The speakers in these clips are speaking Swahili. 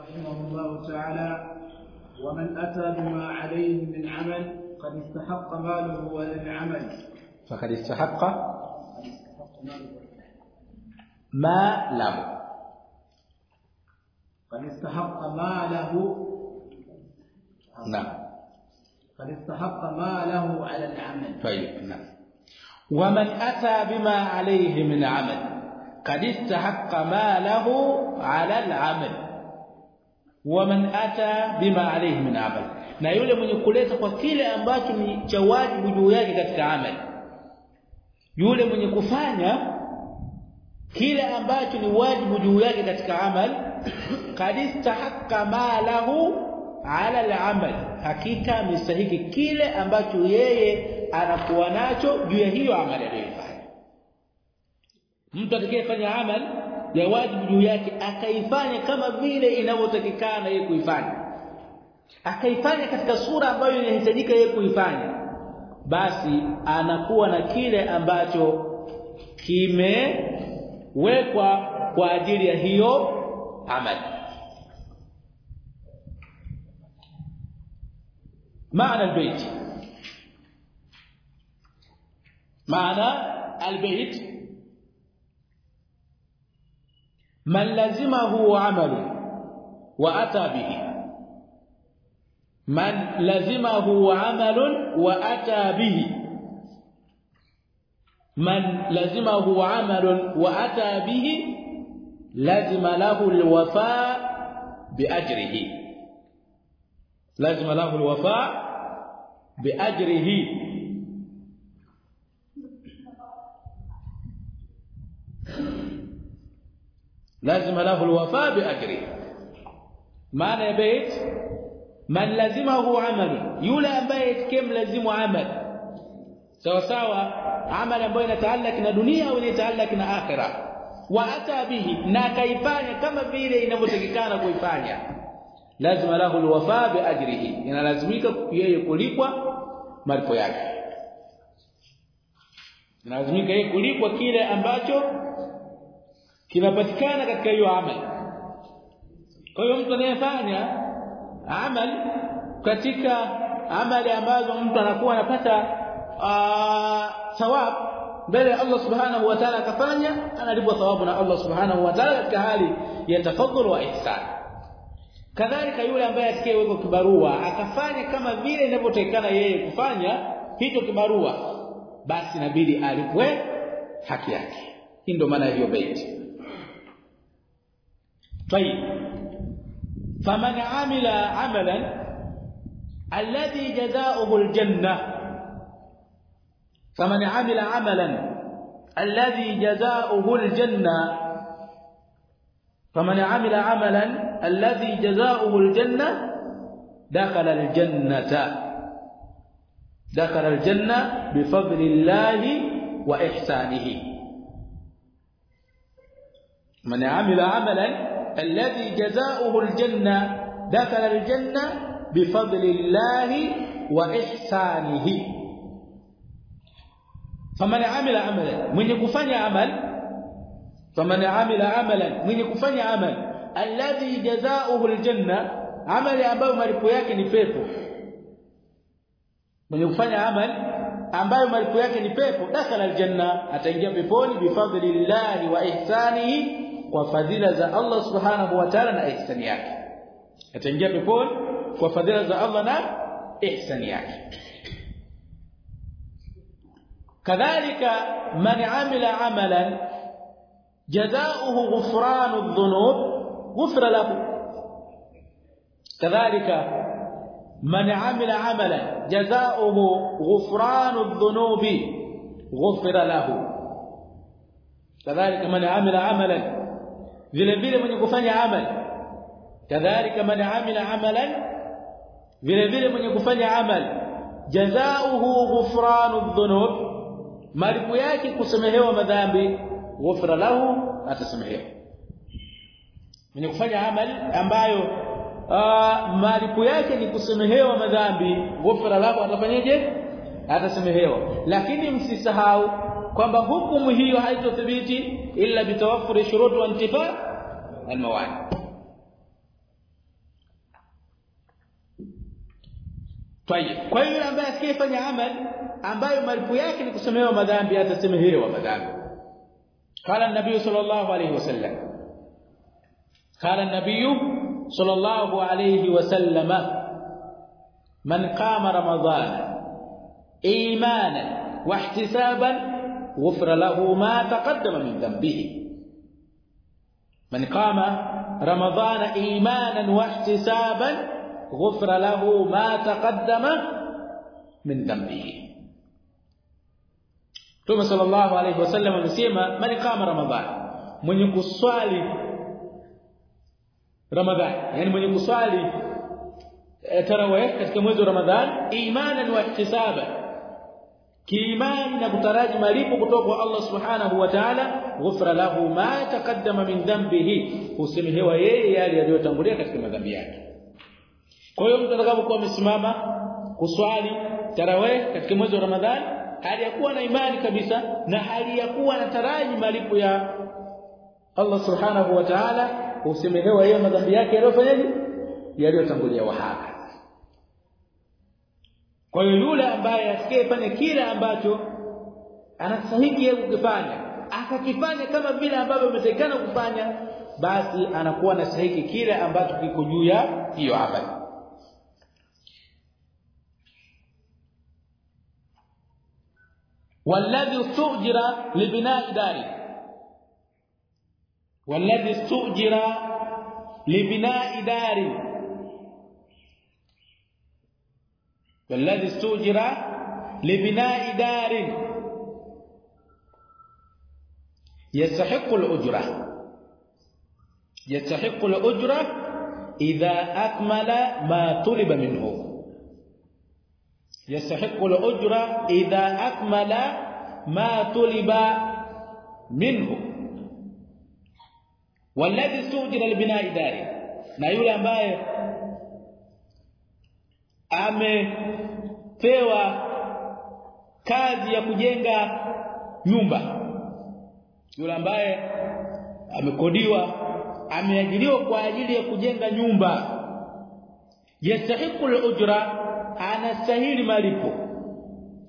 رحمه الله تعالى ومن أتى بما عليه من عمل قد استحق ماله ولم عمل فقد استحق ما له. قد استحق ماله. نعم. قد استحق ماله على العمل. طيب نعم. ومن أتى بما عليه من عمل قد استحق ماله على العمل. wa man ata bima alayhi min amal. Na yule mwenye kuleta kwa kile ambacho ni cha wajibu juu yake katika amali. Yule mwenye kufanya kile ambacho ni wajibu juu yake katika amali kad istahaqqa ma lahu ala al-amal. Hakika amestahiki kile ambacho yeye anakuwa nacho juu ya hiyo amali aliyoifanya. Mtu atakayefanya amali ya wajibu juu yake akaifanya kama vile inavyotakikana yeye kuifanya. Akaifanya katika sura ambayo inahitajika yeye kuifanya basi anakuwa na kile ambacho kimewekwa kwa ajili ya hiyo amali. Maana albayt. Maana albayt. من لزمه عمل وأتى به. من لزمه عمل وأتى به. من لزمه عمل وأتى به لزم له الوفاء بأجره. لازم له الوفاء بأجره. lazima lahu alwafa biajri maana ya bait man lazimahu amal. Yule ambaye kemlazimu amal. Sawa sawa amali ambayo inataallak na dunia au inataallak na akhira. Wa ata bihi na akaifanya kama vile inavyotakikana kuifanya. Lazima lahu alwafa biajrihi inalazimika yeye kulipwa malipo yake. Inalazimika yeye kulipwa kile ambacho kinapatikana katika hiyo amali kwa hiyo mtu anayefanya amali katika amali ambazo mtu anakuwa anapata thawab mbele ya Allah subhanahu wa ta'ala akafanya analipwa thawabu na Allah subhanahu wa ta'ala katika hali ya tafadhul wa ihsan. Kadhalika yule ambaye atakayewekwa kibarua akafanya kama vile inavyotakikana yeye kufanya hicho kibarua basi inabidi alipwe haki yake. Hii ndio maana hiyo baiti طيب. فمن عمل عملا الذي جزاؤه الجنة فمن عمل عملا الذي جزاؤه الجنة فمن عمل عملا الذي جزاؤه الجنة دخل الجنة. دخل الجنة بفضل الله وإحسانه. من عمل عملا الذي جزاؤه الجنة دخل الجنة بفضل الله وإحسانه. فمن عمل عملا من يكفن عمل فمن عمل عملا من يكفن عمل الذي جزاؤه الجنة عمل ambao malipo yake ni من يكفن عمل ambao malipo yake ni دخل الجنة aljanna ataingia peponi bifadli llahi kwa fadhila za Allah subhanahu wa ta'ala na ihsani yake ataingia peponi kwa fadhila za Allah na ihsani yake kadhalika man amila amalan jazaohu ghufranu adh-dhunub ghufra lahu كذلك من عمل عملا جزاؤه غفران الذنوب غفر له كذلك من عمل عملا vile vile mwenye kufanya amali kadhalika man amila amalan vile vile mwenye kufanya amali jazaohu ghufranu dhunub malipo yake kusamehewa madhambi ghufra lahu atasamehewa. Mwenye kufanya amali ambayo malipo yake ni kusamehewa madhambi ghufra lahu atafanyaje? Atasamehewa. Lakini msisahau kwamba hukumu hiyo haitothibiti إلا بتوفر شروط وانتفاء الموانع طيب كل hiyo ambaye يعمل amali ambayo malipo yake ni kusamehewa madhambi atasamehewa madhambi. قال النبي صلى الله عليه وسلم قال النبي صلى الله عليه وسلم من قام رمضان ايمانا واحتسابا غفر له ما تقدم من ذنبه. من قام رمضان إيمانا واحتسابا غفر له ما تقدم من ذنبه. ثم صلى الله عليه وسلم يسمى من قام رمضان. من يصلي رمضان. يعني من يصلي ترى وهي رمضان؟ إيمانا واحتسابا. Kiimani na kutaraji malipo kutoka kwa Allah subhanahu wa ta'ala ghufra lahu ma taqaddama min dhanbihi husemehewa yeye yale aliyotangulia katika madhambi yake. Kwa hiyo mtu atakapokuwa amesimama kuswali tarawih katika mwezi wa Ramadhani hali ya kuwa na imani kabisa na hali ya kuwa anataraji malipo ya Allah Subhanahu wa Ta'ala husemehewa yeye madhambi yake yaliyofanyaje? Yaliyotangulia wahaka kwa hiyo yule ambaye asikayefanya kile ambacho anastahili yeye kukifanya akakifanya kama vile ambavyo umetakikana kufanya basi anakuwa anastahili kile ambacho kiko juu ya hiyo amali والذي استؤجر لبناء داره والذي استؤجر لبناء داره والذي استؤجر لبناء دار يستحق الأجرة. يستحق الأجرة إذا أكمل ما طلب منه. يستحق الأجرة إذا أكمل ما طلب منه. والذي استؤجر لبناء داره na yule ambaye amepewa kazi ya kujenga nyumba. Yule ambaye amekodiwa ameajiriwa kwa ajili ya kujenga nyumba. Yastahiqu al-ujra anastahili malipo.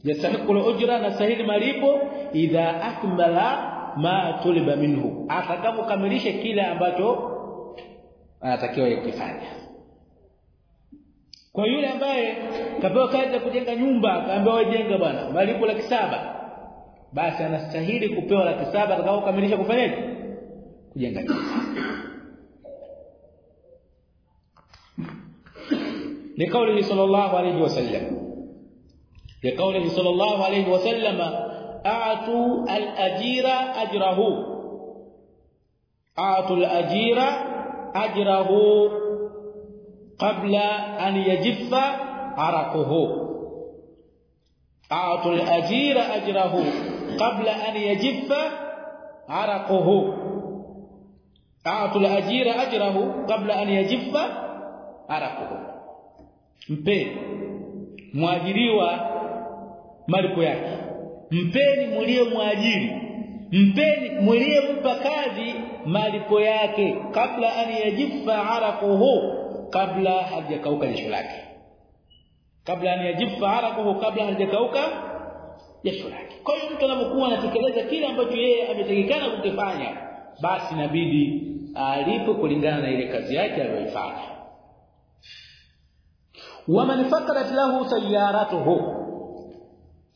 Yastahiqu al-ujra anastahili malipo idha akmala ma tuliba minhu. Atakapokamilisha kile ambacho anatakiwa kukifanya kwa yule ambaye kapewa kazi ya kujenga nyumba akaambiwa wewe jenga bwana malipo laki saba basi anastahili kupewa laki saba atakapokamilisha kufanyaje kujenga nyumba لقوله صلى الله عليه وسلم لقوله صلى الله عليه وسلم اعطوا الاجير اجره اعطوا الاجير اجره qabla an yajifa araquhu. A'tul ajira ajrahu qabla an yajifa araquhu. A'tul ajira ajrahu qabla an yajifa araquhu. Mpe mwajiriwa malipo yake. Mpeni mlio mwajiri. Mpeni mliyempa kazi malipo yake. Kabla an yajifa araquhu. Kabla hajakauka jasho lake kabla an yajifa araquhu kabla hajakauka jasho lake kwa hiyo mtu anapokuwa anatekeleza kile ambacho yeye ametakikana kukifanya basi inabidi alipo kulingana na ile kazi yake aliyoifanya ومن فقدت له سيارته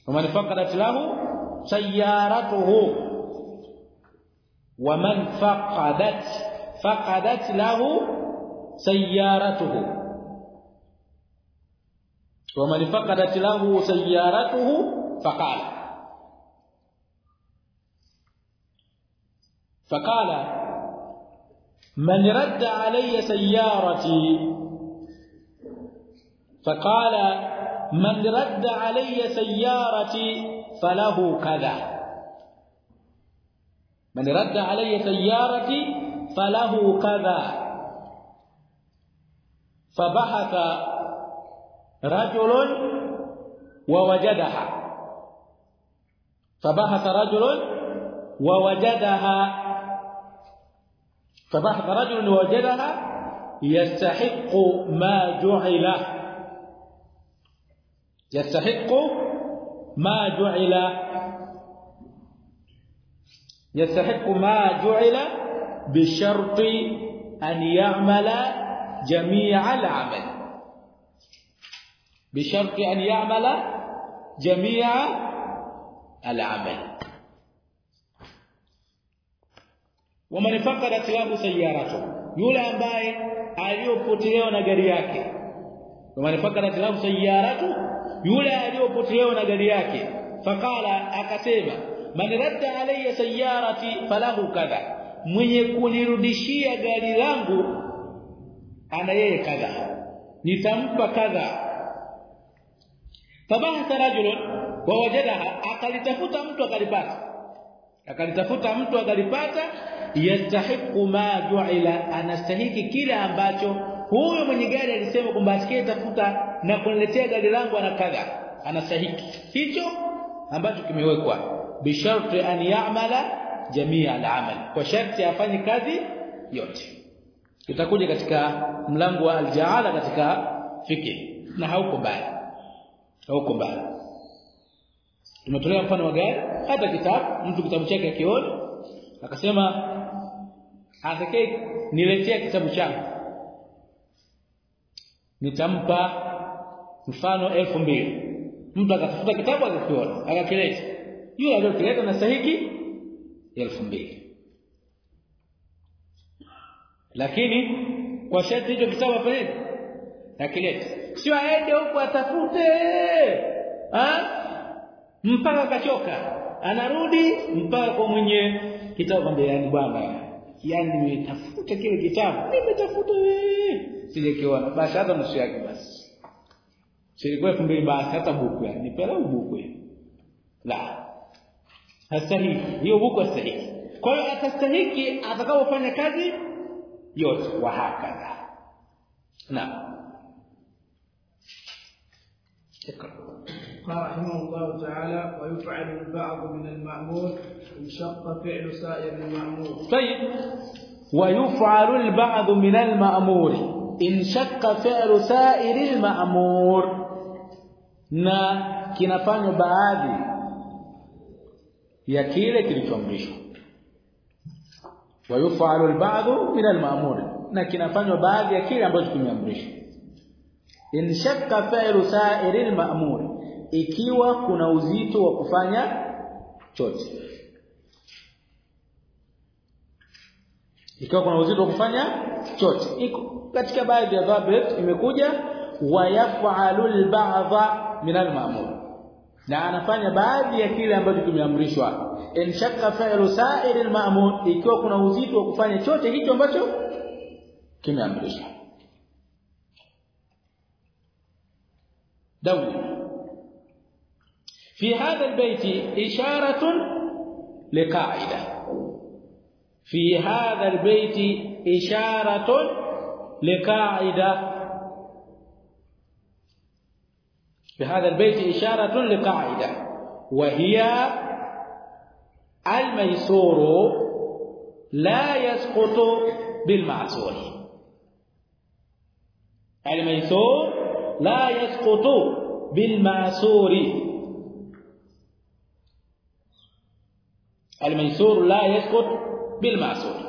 ومن فقدت له سيارته ومن فقدت فقدت له سيارته. ومن فقدت له سيارته فقال. فقال من رد علي سيارتي؟ فقال من رد علي سيارتي فله كذا. من رد علي سيارتي فله كذا. فبحث رجل ووجدها. فبحث رجل ووجدها. فبحث رجل ووجدها يستحق ما جعل. يستحق ما جعل. يستحق ما جعل بشرط أن يعمل jami'a al-'amal bisharti an ya'mala jami'a al-'amal waman faqada lahu sayyaratu yule ambaye aliyopotelewa na gari yake waman faqada lahu sayyaratu yule aliyopotelewa na gari yake faqala akasema man radda alayya sayyarati falahu kadha mwenye kunirudishia gari langu ana yeye kadha. Nitampa kadha. Fabahatha rajulun wa wajadaha akalitafuta mtu akalipata. Akalitafuta mtu akalipata yastahiqu ma ju'ila anastahiki kile ambacho huyo mwenye gari alisema kwamba asikie tafuta na kuniletea gari langu ana kadha. Anastahiki. Hicho ambacho kimewekwa. Bisharti an ya'mala jamia al-amal kwa sharti afanye kazi yote tutakuja katika mlango wa al-ja'ala katika fiki na hauko mbali. Hauko mbali. Tumetolea mfano wa gari hata kitabu mtu kitabu chake akiona akasema atakaye niletea kitabu changu. Nitampa mfano elfu mbili. Mtu akatafuta kitabu akakiona akakileta yule aliyokileta na stahiki elfu mbili lakini kwa sharti hicho kitabu afanye akileta sio aende huko atafute. Ha? mpaka akachoka. Anarudi mpaka kwa mwenye kitabu kwambia yani bwana. Yani nimetafuta kile kitabu. Nimetafuta wewe sijakiona. Basi hata nusu yake basi. Silikuwa kumbe basi hata buku yani. Pela buku la. Hastahiki. Hiyo buku sahihi kwa hiyo atastahiki atakapofanya kazi yote wa hakadha. Na قال رحمه الله تعالى ويفعل البعض من المأمور إن شق فعل سائر المأمور. طيب. ويفعل البعض من المأمور. إن شك فعل سائر المأمور. Na kinafanywa baadhi ya kile kilichoamrishwa. Wayufalu alba'dhu min alma'mur. Na kinafanywa baadhi ya kile ambacho kimeamrishwa. In shakka fa'ilu sa'iri alma'mur ikiwa kuna uzito wa kufanya chote ikiwa kuna uzito wa kufanya chote iko katika baadhi ya dhabit imekuja wayaf'alu al-ba'dha min al-ma'mur. Na anafanya baadhi ya kile ambacho kimeamrishwa in shakka fa'lu sa'ir al-ma'mur ikiwa kuna uzito wa kufanya chote hicho ambacho kimeamrishwa دولي في هذا البيت إشارة لقاعدة في هذا البيت إشارة لقاعدة في هذا البيت إشارة لقاعدة وهي الميسور لا يسقط بالمعسور الميسور لا يسقط بالمعسور الميسور لا يسقط بالمعسور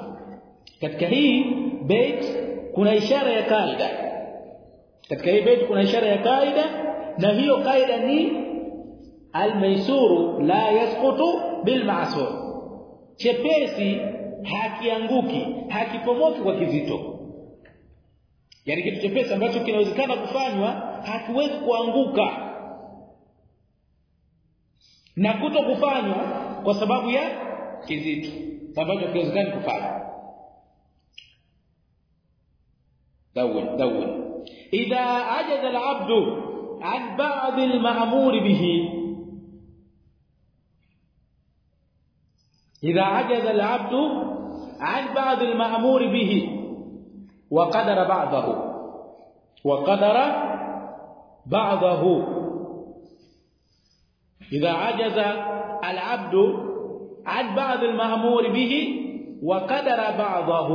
katika hii bait kuna ishara ya kaida katika hii bait kuna ishara ya kaida na hiyo kaida ni almaisuru la yasqutu bilma'sur chepesi hakianguki hakipomoki kwa kizito yani kitu chepesi ambacho kinawezekana kufanywa hakiwezi kuanguka na kuto kufanywa kwa sababu ya kizito ambacho kiwezekani kufanywa دون دون إذا عجز العبد عن بعض المأمور به إذا عجز العبد عن بعض المأمور به وقدر بعضه وقدر بعضه. إذا عجز العبد عن بعض المأمور به وقدر بعضه.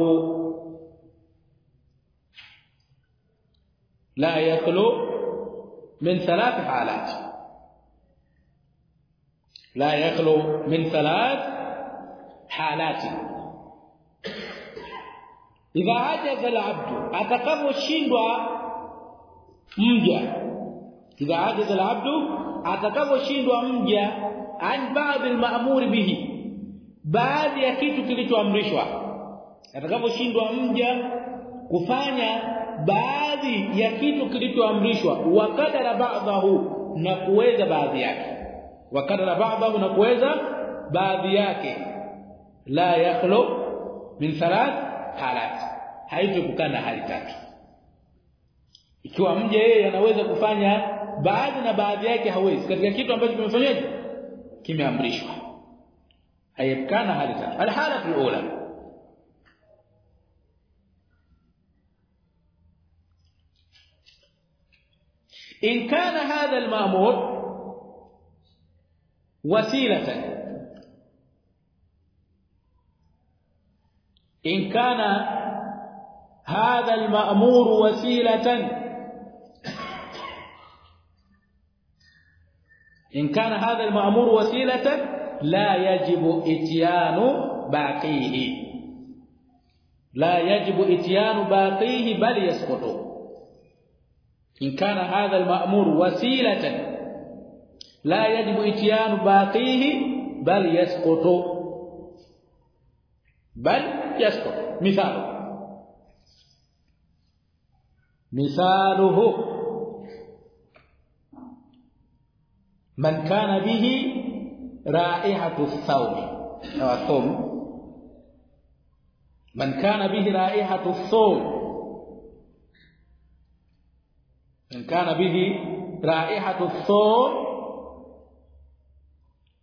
لا يخلو من ثلاث حالات. لا يخلو من ثلاث halati. Idha ajaza al-abdu atakaposhindwa mja. Idha ajaza al-abdu atakaposhindwa mja an ba'd al-ma'mur bihi. Baadhi ya kitu kilichoamrishwa. Atakaposhindwa mja kufanya baadhi ya kitu kilichoamrishwa. Wa kadara ba'dahu na kuweza baadhi yake. Wa kadara ba'dahu na kuweza baadhi yake. La yakhlu min thalath halat haitokukana hali tatu ikiwa mje yeye anaweza kufanya baadhi na baadhi yake hawezi katika kitu ambacho kimefanywaje kimeamrishwa hayepkana hali tatu alhala alula in kana hadha alma'mur wasilatan in kana هذا المأمور وسيلة إن كان هذا المأمور وسيلة لا يجب إتيان باقيه. لا يجب إتيان باقيه بل يسقط. إن كان هذا المأمور وسيلة لا يجب إتيان باقيه بل يسقط. بل يسقط مثال. مثاله من كان به رائحة الثوم أو الثوم من كان به رائحة الثوم من كان به رائحة الثوم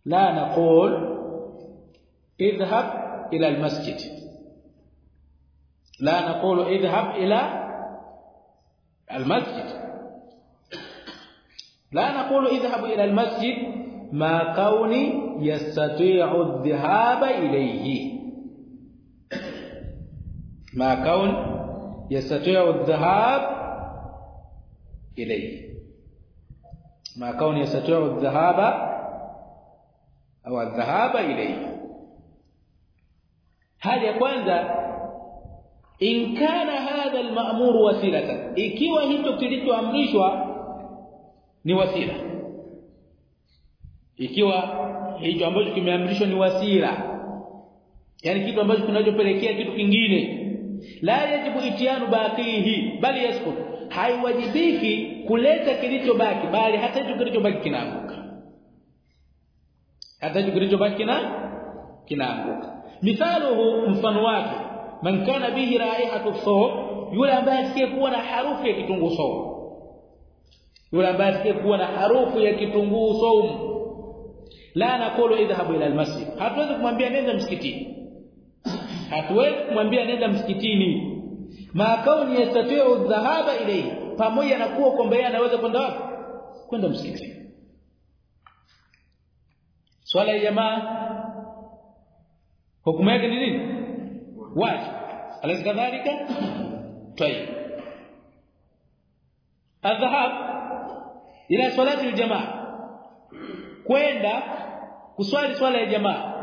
لا نقول اذهب إلى المسجد. لا نقول اذهب إلى المسجد. لا نقول اذهب إلى المسجد ما كون يستطيع الذهاب إليه. ما كون يستطيع الذهاب إليه. ما كون يستطيع الذهاب أو الذهاب إليه. ya kwanza in kana hadha al-ma'mur wasilatan ikiwa hicho kilichoamrishwa ni wasila. Ikiwa hicho ambacho kimeamrishwa ni wasila. Yani kitu ambacho kinachopelekea kitu kingine. La yajibu itianu baqihi bali yaskut haiwajibiki kuleta kilichobaki bali hata hicho kilichobaki kinaanguka. Hata hicho kilichobaki kina kinaanguka. Mithaluhu mfano wake man kana bihi raihatu thawb yule ambaye atakayekuwa na harufu ya kitunguu saumu. Yule ambaye atakayekuwa na harufu ya kitunguu saumu. La naqulu idhhabu ila almasjid. Hatuwezi kumwambia nenda msikitini. Hatuwezi kumwambia nenda msikitini. Ma kauni yastati'u dhahaba ilayhi pamoja na kuwa kwamba yeye anaweza kwenda wapi? Kwenda msikitini swala ya jamaa hukumu yake ni nini wajib alaysa kadhalika. Tayib adhhab ila salati aljamaa. Kwenda kuswali swala ya jamaa.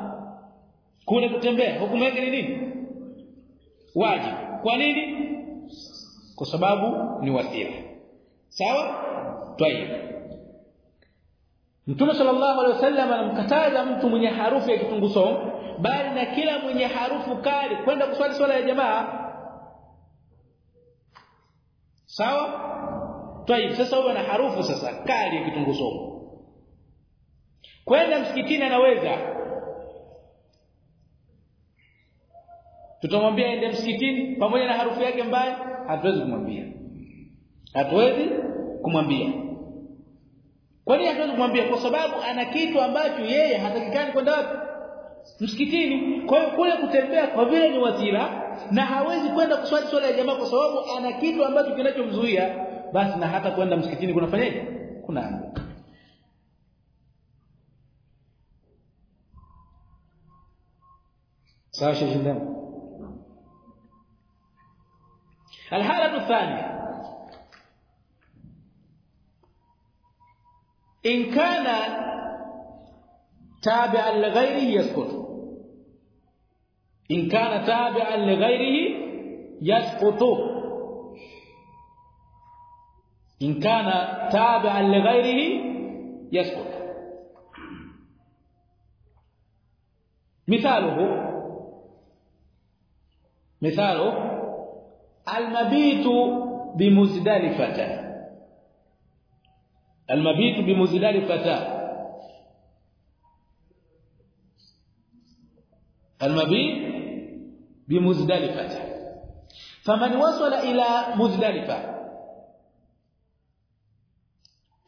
Kule kutembea. Hukumu yake ni nini? Wajib kwa nini? Kwa sababu ni wasila. Sawa? Tayib Mtume sallallahu alaihi wasallam anamkataza mtu mwenye harufu ya kitunguu bali na kila mwenye harufu kali kwenda kuswali swala ya jamaa. Sawa? Tayib sasa huyo ana harufu sasa kali ya kwenda msikitini anaweza. Tutamwambia aende msikitini pamoja na harufu yake mbaya hatuwezi kumwambia. Hatuwezi kumwambia. Kwa nini hatuwezi kumwambia? Kwa sababu ana kitu ambacho yeye hatakikani kwenda wapi msikitini. Kwa hiyo kule kutembea kwa vile ni wazira na hawezi kwenda kuswali swala ya jamaa kwa sababu ana kitu ambacho kinachomzuia basi na hata kwenda msikitini kunafanyaje? Kuna sasa shindana alhala thania in kana تابعا لغيره يسقط إن كان تابعا لغيره يسقط. إن كان تابعا لغيره يسقط. مثاله مثاله المبيت بمزدلفة. المبيت بمزدلفة. المبيت بمزدلفة. فمن وصل إلى مزدلفة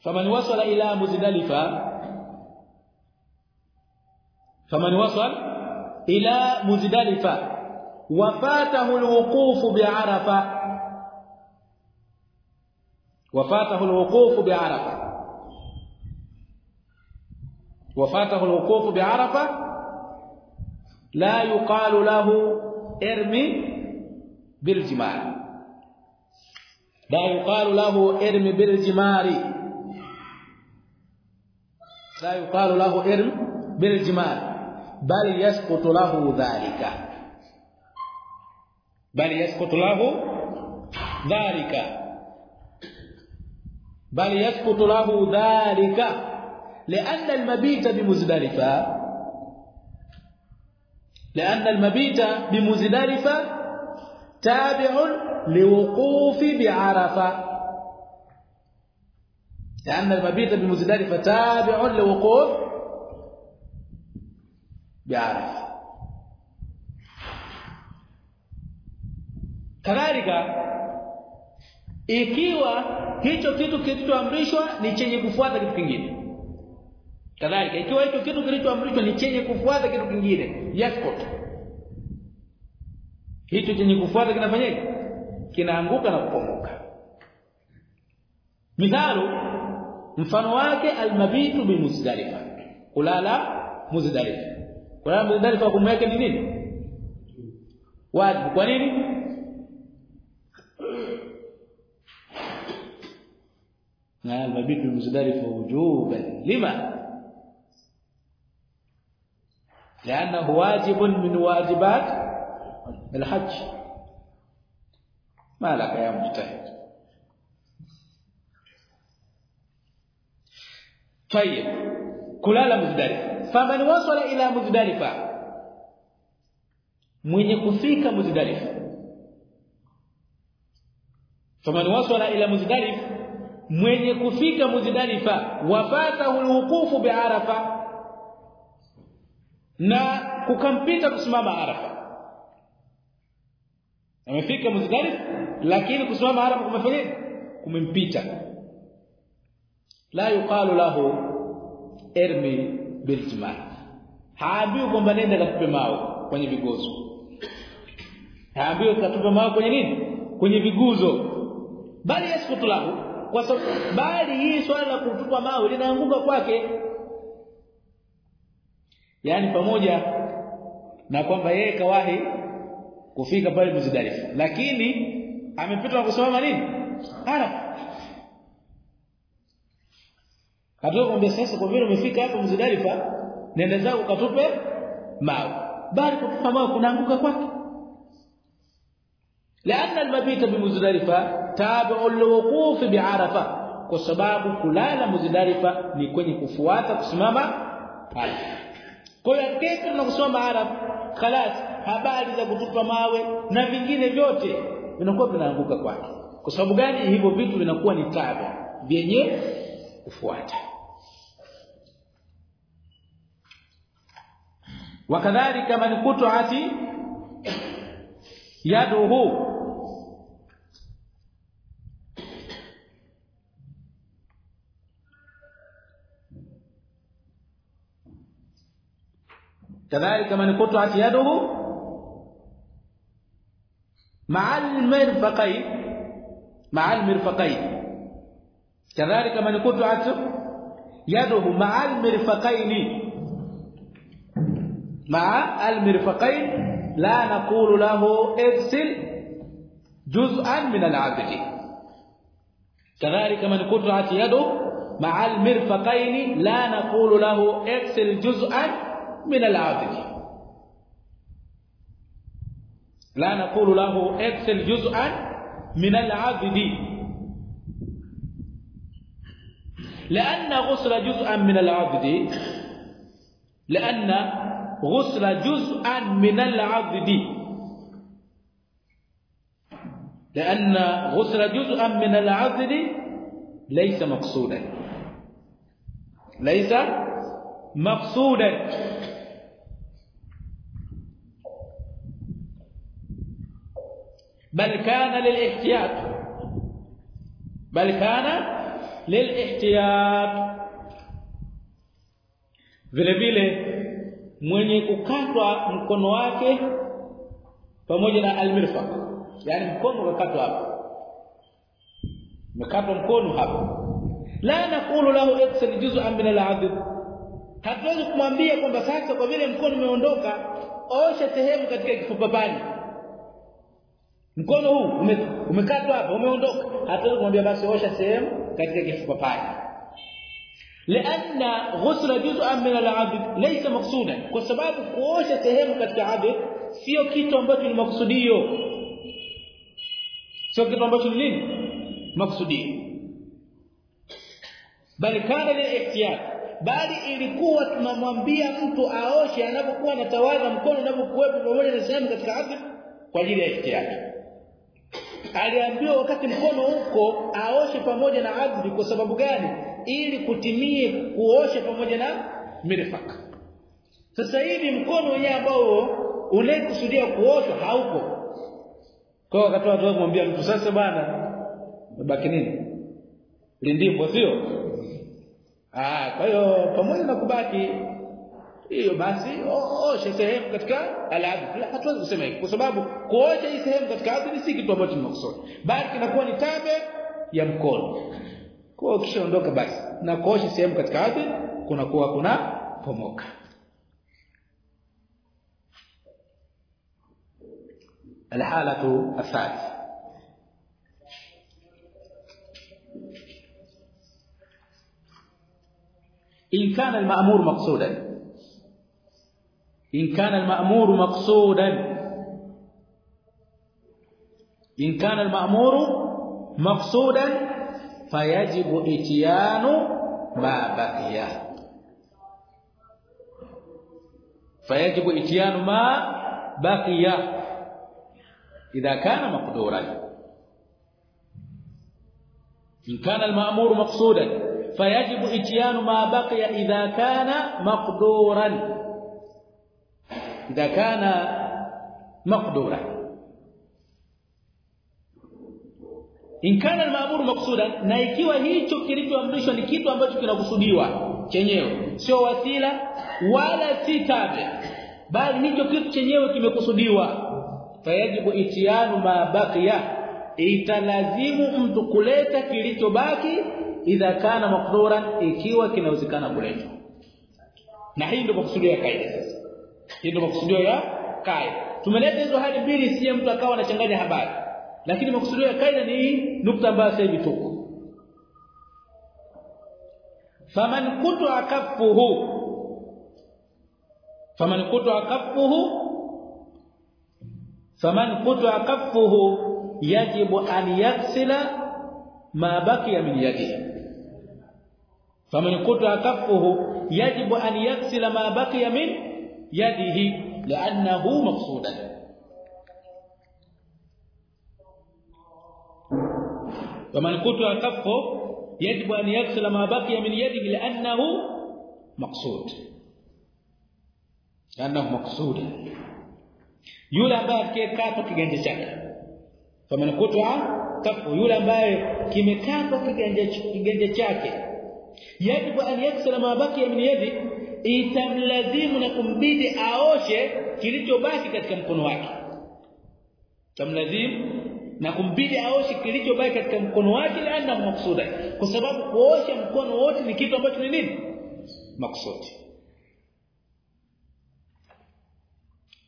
فمن وصل إلى مزدلفة فمن وصل إلى مزدلفة وفاته الوقوف بعرفة. وفاته الوقوف بعرفة. وفاته الوقوف بعرفة لا يقال له ارمي بالجمار. لا يقال له ارمي بالجمار. لا يقال له ارم بالجمار. بل يسقط له ذلك. بل يسقط له ذلك. بل يسقط له ذلك. لأن المبيت بمزدلفة لأن المبيت بمزدلفة تابع لوقوف بعرفة لأن المبيت بمزدلفة تابع لوقوف بعرفة kadhalika ikiwa hicho kitu kilichoamrishwa ni chenye kufuata kitu kingine kadhalika ikiwa hicho kitu kilichoamrishwa ni chenye kufuata kitu kingine yaskot hicho chenye kufuata kinafanyaje? Kinaanguka na kupomoka. Mithalu mfano wake almabitu bimuzdalifa kulala muzdalifa. Kulala muzdalifa kumweka ni nini? Wajibu. Kwa nini? Na almabitu bimuzdalifa wujuban. Lima لانه واجب من واجبات الحج ما لك يا مجتهد طيب kulala muzdalifa faman wasala ila muzdalifa mwenye kufika muzdalifa faman wasala ila muzdalifa mwenye kufika muzdalifa wafatahu alwuqufu biarafa na kukampita kusimama arafa. Amefika muzdalifa lakini kusimama arafa kumefanya kumempita. La yuqalu lahu irmi biljmal haambiwi kwamba nenda katupe mawe kwenye vigozo. Haambiwi katupe mawe kwenye nini? Kwenye viguzo. Bali yaskutu lahu kwa sababu bali hii swala la kutupa mawe linaanguka kwake yani pamoja na kwamba yeye kawahi kufika pale Muzdalifa lakini amepitwa kusimama nini Arafa Katoka kumwambia sasa kwa vile umefika hapo Muzdalifa nenda zako katupe mawe bali kutupa mawe kunaanguka kwake لأن المبيت بمزدلفة تابع للوقوف بعرفة kwa sababu kulala Muzdalifa ni kwenye kufuata kusimama Arafa kwa hiyo kesho na خلاص khalas habari za kutupa mawe na vingine vyote vinakuwa vinaanguka kwake. Kwa sababu gani? Hivyo vitu vinakuwa ni tabu vyenye kufuata. Wakadhalika man kutuati yaduhu كذلك من قطعت يده مع المرفقين مع المرفقين. كذلك من قطعت يده مع المرفقين مع المرفقين. لا نقول له اغسل جزءا من العبد. كذلك من قطعت يده مع المرفقين لا نقول له اغسل جزءا من العضد لا نقول له اغسل جزءا من العضد لأن غسل جزءا من العضد لأن غسل جزءا من العضد لأن غسل جزءا من العضد ليس مقصودا. ليس مقصودا. بل كان للاحتياط بل كان للاحتياط vile vile mwenye kukatwa mkono wake pamoja na almirfaq yani mkono ukakatwa hapa umekatwa mkono hapa la nakulu lahu iksal juz'an min al'adab hatuwezi kumwambia kwamba sasa kwa vile mkono umeondoka osha sehemu katika kifupa pani mkono huu umekatwa hapa umeondoka hatuwezi kumwambia basi osha sehemu katika kifupa pani لان غسل جزءا من العبد ليس مقصودا kwa sababu kuosha sehemu katika abd sio kitu ambacho ni maksudio sio kitu ambacho ni nini maksudio bali kana lilihtiyat bali ilikuwa tunamwambia mtu aoshe anapokuwa anatawadha mkono unapokuwepo pamoja na sehemu katika ardhi kwa ajili ya ihtiyat aliambiwa wakati mkono huko aoshe pamoja na abdi kwa sababu gani? Ili kutimie kuosha pamoja na mirfaka sasa hivi mkono wenyewe ambao unayekusudia kuoshwa hauko kwa wakati watu kumwambia mtu sasa bwana baki nini? Lindimbo sio? Ah kwa hiyo pamoja na kubaki hiyo basi osha sehemu katika alabu hatuwezi kusema hivi kwa sababu kuosha hii sehemu katika ardhi si kitu ambacho ni maksudi bali kinakuwa ni tabe ya mkono kwa ukishaondoka basi na kuosha sehemu katika ardhi kunakuwa kuna pomoka الحاله الثالثه إن كان المأمور مقصودا إن كان المأمور مقصودا. إن كان المأمور مقصودا فيجب إتيان ما بقي. فيجب إتيان ما بقي. إذا كان مقدورا. إن كان المأمور مقصودا فيجب إتيان ما بقي إذا كان مقدورا. إذا كان مقدورا in kana al-ma'mur maqsudan na ikiwa hicho kilichoamrishwa ni kitu ambacho kinakusudiwa chenyewe sio wasila wala si tabe bali hicho kitu chenyewe kimekusudiwa fayajibu itiyanu ma baqiya italazimu mtu kuleta kilichobaki idha kana maqduran ikiwa kinawezekana kuletwa na hii ndio makusudio ya kaida sasa hii ndio makusudio ya kai. tumeleta hizo hali mbili sije mtu akawa anachanganya habari. Lakini makusudio ya kai ni nukta ambayo sasa hivi tuko. Faman kutu akafuhu faman kutu akafuhu faman kutu akafuhu yajibu an yaksila ma baqiya min yadihi faman kutu akafuhu yajibu an yaksila ma baqiya min يده لأنه مقصودا ومن قطع كفه يجب أن يغسل ما بقي من يده لأنه مقصود. لأنه مقصود. يولى كافك كفه كجنجه فمن قطع كفه يولى كيف كافك كجنجه كجنجه يجب أن يغسل ما بقي من يده itamlazimu na kumbidi aoshe kilichobaki katika mkono wake. Tamlazimu na kumbidi aoshe kilichobaki katika mkono wake laana maksuda kwa sababu kuosha mkono wote ni kitu ambacho ni nini? Maksudi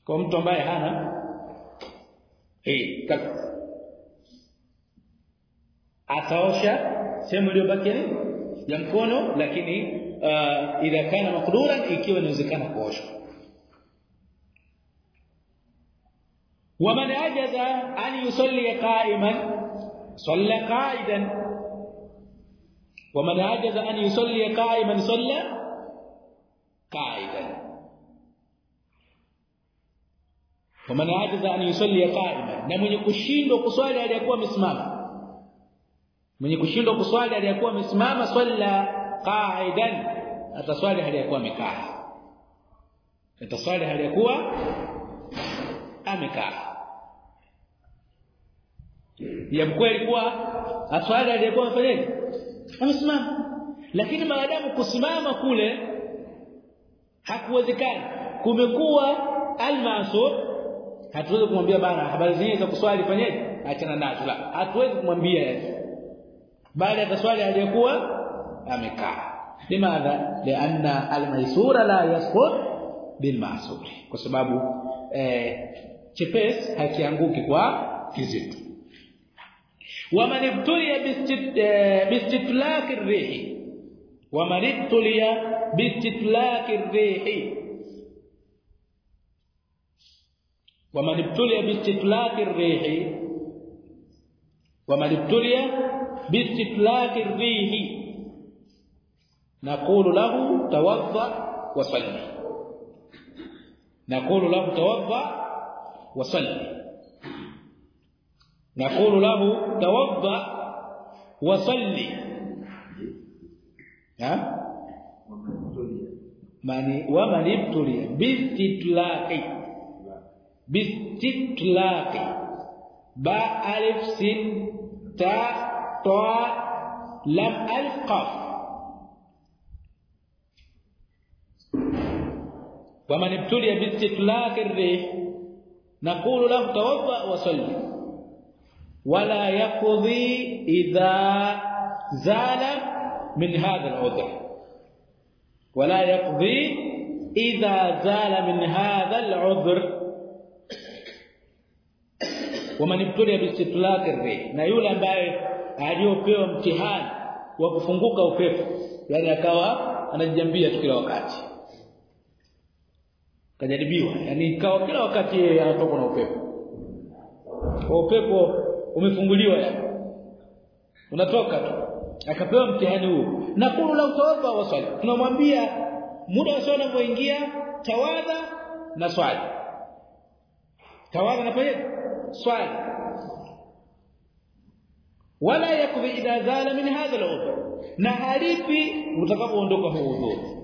kwa mtu ambaye hana eh ataosha sehemu iliyobaki ya mkono lakini idha kana maqduran ikiwa inawezekana kuoshwa ومن عجز أن يصلي قائما صلى قاعدا ومن عجز أن يصلي قائما صلى قاعدا ومن عجز أن يصلي قائما na mwenye kushindwa kuswali aliyakuwa amesimama mwenye kushindwa kuswali aliyakuwa amesimama swalla qa'idan. Ataswali aliyakuwa amekaa. Ataswali aliyakuwa amekaa. Yamkuwa mkweli kuwa aswali aliyekuwa amefanyaje amesimama. Lakini maadamu kusimama kule hakuwezekani. Kumekuwa almasur hatuwezi kumwambia bana habari zenyewe za kuswali fanyaje achana nazo. La hatuwezi kumwambia bali ataswali swali aliyekuwa amekaa. Limadha? Lianna almaisura la yasqut bilmasuri kwa sababu eh, chepes hakianguki kwa kizito. Waman ibtuliya bistitlak eh, arrihi. Waman ibtuliya bistitlak arrihi. Waman ibtuliya bistitlak arrihi. Waman ibtuliya bistitlaqi rihi naqulu lahu tawadda wasalli naqulu lahu tawadda wasalli naqulu lahu tawadda wasalli ha? Mani wa manibtulia bistitlaqi bistitlaqi ba alif sin ta ta lam alqaf ومن ابتلي باستطلاق الريح نقول له توضا وصلي ولا يقضي إذا زال من هذا العذر ولا يقضي إذا زال من هذا العذر ومن ابتلي باستطلاق الريح na yule ambaye aliyopewa mtihani wa kufunguka upepo yani akawa anajambia kila wakati kajaribiwa. Yani ikawa kila wakati yeye anatoka na upepo. Kwa upepo umefunguliwa yani. Unatoka tu. Akapewa mtihani huu. Na kulu la utawaba wa swali. Tunamwambia muda wa swala unapoingia tawadha na swali. Tawadha na pamoja swali. Wala yakubi idha zala min hadha al na halipi utakapoondoka huo udhuru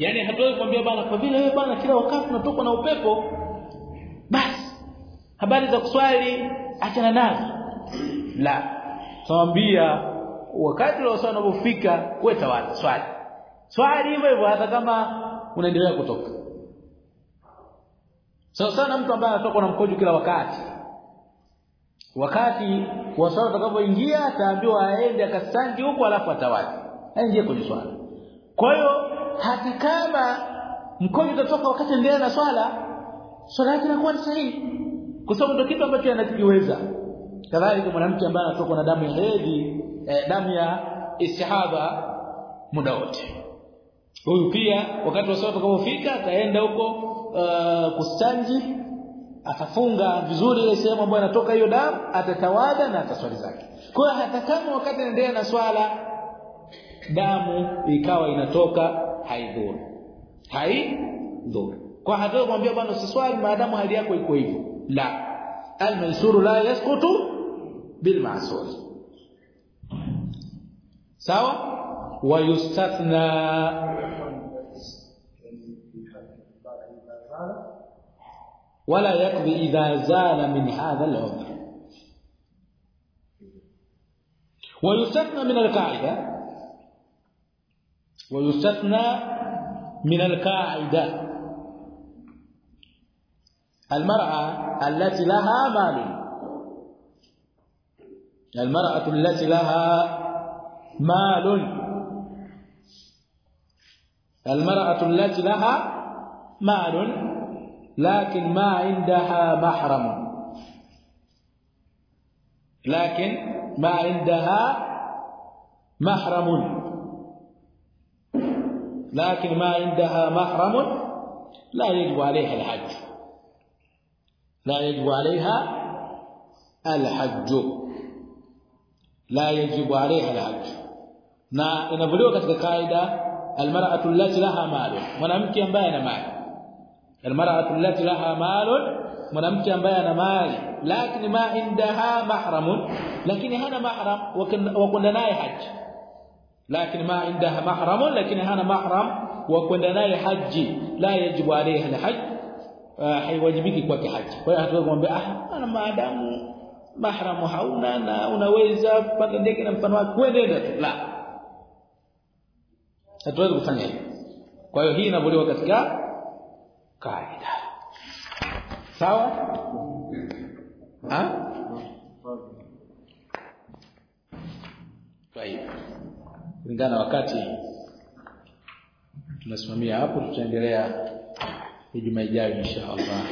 yani hatuwezi kumwambia bana kwa vile wewe bana kila wakati unatoka na upepo basi habari za kuswali achana nazo. La tuambia wakati wa swala unapofika wewe tawala swali. Swali hivyo hata kama unaendelea kutoka. Sasa sana mtu ambaye anatoka na mkojo kila wakati. Wakati wa swala utakapoingia ataambiwa aende akasangi huko alafu atawali aingie kwenye swala kwa hiyo hata kama mkojo utatoka wakati endelea na swala swala yake inakuwa ni sahihi. Kwa sababu ndio kitu ambacho anakiweza kadhalika mwanamke ambaye anatoka na damu ya hedhi eh, damu ya istihadha muda wote. Huyu pia wakati wa swala utakapofika ataenda huko uh, kustanji atafunga vizuri ile sehemu ambayo anatoka hiyo damu atatawada na ataswali zake. Kwa hiyo hata kama wakati anaendelea na swala damu ikawa inatoka haidhuru haidhuru kwa hata kumwambia bwana usiswali maadamu hali yako iko hivyo la almaisuru la yasqutu bilma'sur sawa wayustathna ولا يقضي إذا زال من هذا العذر ويستثنى من القاعدة ويستثنى من القاعدة. المرأة التي لها مال. المرأة التي لها مال. المرأة التي لها مال لكن ما عندها محرم. لكن ما عندها mahramun لكن ما عندها محرم لا يجب عليها الحج لا يجب عليها الحج لا يجب عليها الحج na inavuliwa katika kaida almar'atu allati laha mal mwanamke ambaye ana mali almar'atu allati laha mal mwanamke ambaye ana mali lakini ma indaha mahram lakini hana mahram wa kwenda naye haji lakini ma indaha mahram lakini hana mahram wa kwenda naye haji la yajibu alayha alhajj haiwajibiki kwake haji kwa hiyo hatuwezi kumwambia ah ana maadamu mahram hauna na unaweza kupanda ndege na mfano wake kwenda tu la hatuwezi kufanya hivyo kwa hiyo hii inavuliwa katika kaida sawa ha طيب kulingana wakati tunasimamia hapo tutaendelea Ijumaa ijayo insha Allah